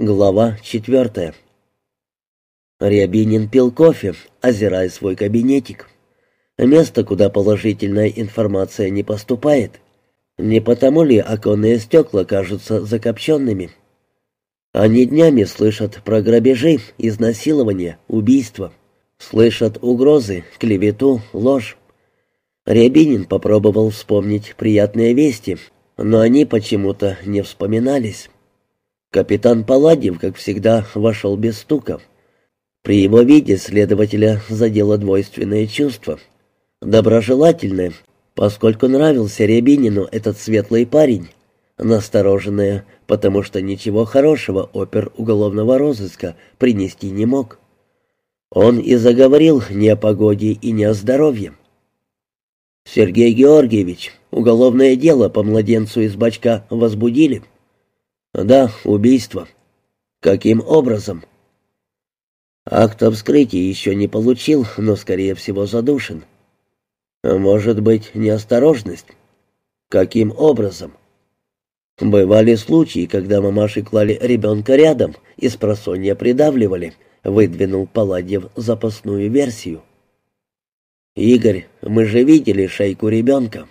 Глава четвертая. Рябинин пил кофе, озирая свой кабинетик. Место, куда положительная информация не поступает. Не потому ли оконные стекла кажутся закопченными? Они днями слышат про грабежи, изнасилования, убийства. Слышат угрозы, клевету, ложь. Рябинин попробовал вспомнить приятные вести, но они почему-то не вспоминались. Капитан Паладьев, как всегда, вошел без стука. При его виде следователя задело двойственное чувство. Доброжелательное, поскольку нравился Рябинину этот светлый парень. Настороженное, потому что ничего хорошего опер уголовного розыска принести не мог. Он и заговорил не о погоде и не о здоровье. «Сергей Георгиевич, уголовное дело по младенцу из бачка возбудили?» «Да, убийство». «Каким образом?» Акт о вскрытии еще не получил, но, скорее всего, задушен. Может быть, неосторожность? Каким образом? Бывали случаи, когда мамаши клали ребенка рядом и с просонья придавливали, выдвинул Паладьев запасную версию. «Игорь, мы же видели шейку ребенка».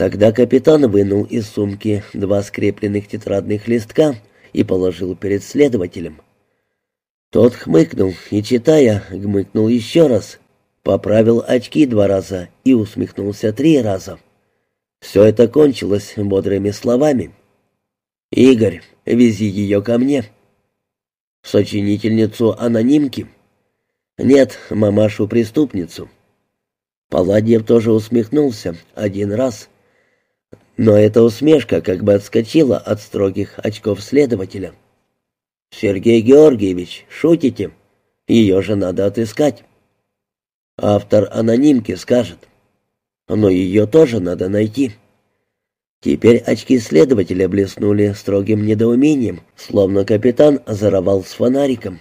Тогда капитан вынул из сумки два скрепленных тетрадных листка и положил перед следователем. Тот хмыкнул и, читая, гмыкнул еще раз, поправил очки два раза и усмехнулся три раза. Все это кончилось бодрыми словами. «Игорь, вези ее ко мне». «Сочинительницу анонимки?» «Нет, мамашу-преступницу». Паладьев тоже усмехнулся один раз — но эта усмешка как бы отскочила от строгих очков следователя. «Сергей Георгиевич, шутите? Ее же надо отыскать». Автор анонимки скажет. Но ее тоже надо найти. Теперь очки следователя блеснули строгим недоумением, словно капитан озоровал с фонариком.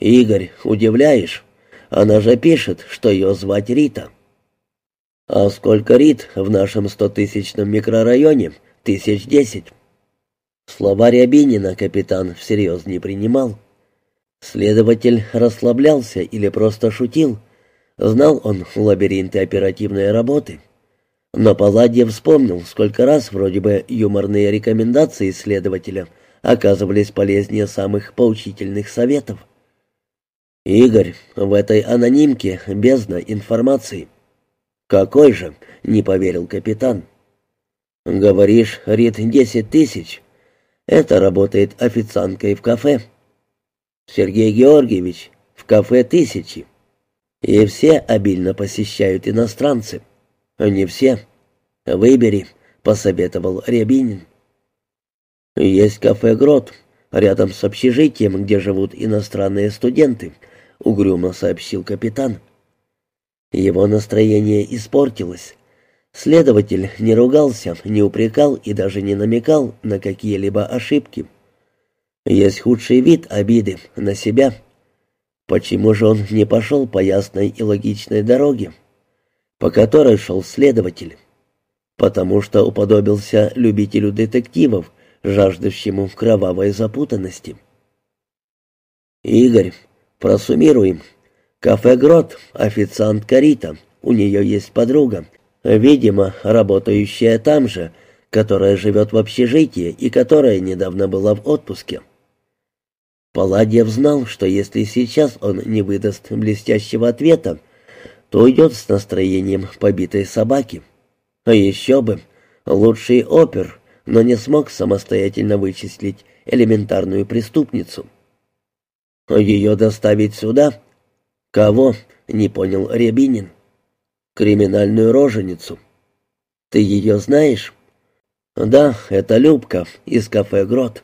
«Игорь, удивляешь? Она же пишет, что ее звать Рита». «А сколько рит в нашем стотысячном микрорайоне? Тысяч десять». Слова Рябинина капитан всерьез не принимал. Следователь расслаблялся или просто шутил. Знал он лабиринты оперативной работы. Но Палладьев вспомнил, сколько раз вроде бы юморные рекомендации следователя оказывались полезнее самых поучительных советов. «Игорь, в этой анонимке бездна информации». «Какой же?» — не поверил капитан. «Говоришь, Рит, десять тысяч. Это работает официанткой в кафе. Сергей Георгиевич, в кафе тысячи. И все обильно посещают иностранцы. Не все. Выбери», — посоветовал Рябинин. «Есть кафе «Грот», рядом с общежитием, где живут иностранные студенты», — угрюмо сообщил капитан. Его настроение испортилось. Следователь не ругался, не упрекал и даже не намекал на какие-либо ошибки. Есть худший вид обиды на себя. Почему же он не пошел по ясной и логичной дороге, по которой шел следователь? Потому что уподобился любителю детективов, жаждущему кровавой запутанности. «Игорь, просуммируем», Кафе «Грот», официант Карита, у нее есть подруга, видимо, работающая там же, которая живет в общежитии и которая недавно была в отпуске. Паладьев знал, что если сейчас он не выдаст блестящего ответа, то уйдет с настроением побитой собаки. А еще бы, лучший опер, но не смог самостоятельно вычислить элементарную преступницу. Ее доставить сюда «Кого?» — не понял Рябинин. «Криминальную роженицу». «Ты ее знаешь?» «Да, это Любка из кафе «Грот».